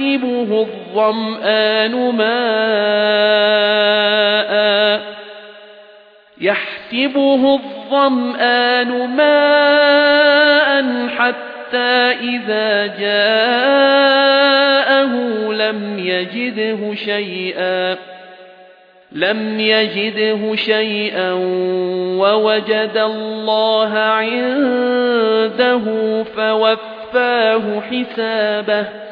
يَحْسَبُهُ الظَّمْآنُ مَاءً. يَحْسَبُهُ الظَّمْآنُ مَاءً حَتَّى إِذَا جَاءَهُ لَمْ يَجِدْهُ شَيْئًا. لَمْ يَجِدْهُ شَيْئًا وَوَجَدَ اللَّهَ عِندَهُ فَوَفَّاهُ حِسَابَهُ.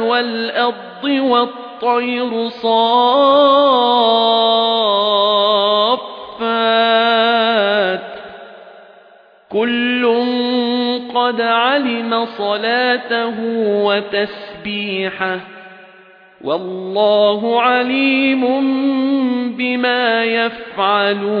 وَالْأَرْضِ وَالطَّيْرُ صَافَّاتٍ. كُلٌّ قَدْ عَلِمَ صَلَاتَهُ وَتَسْبِيحَهُ. وَاللَّهُ عَلِيمٌ بِمَا يَفْعَلُونَ.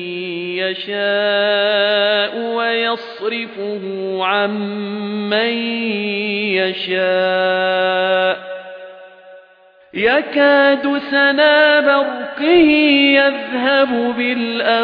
يَشَاءُ وَيَصْرِفُهُ عَن مَّن يَشَاءُ. يَكَادُ سَنَا بَرْقِهِ يَذْهَبُ بِالْأَبْصَارِ.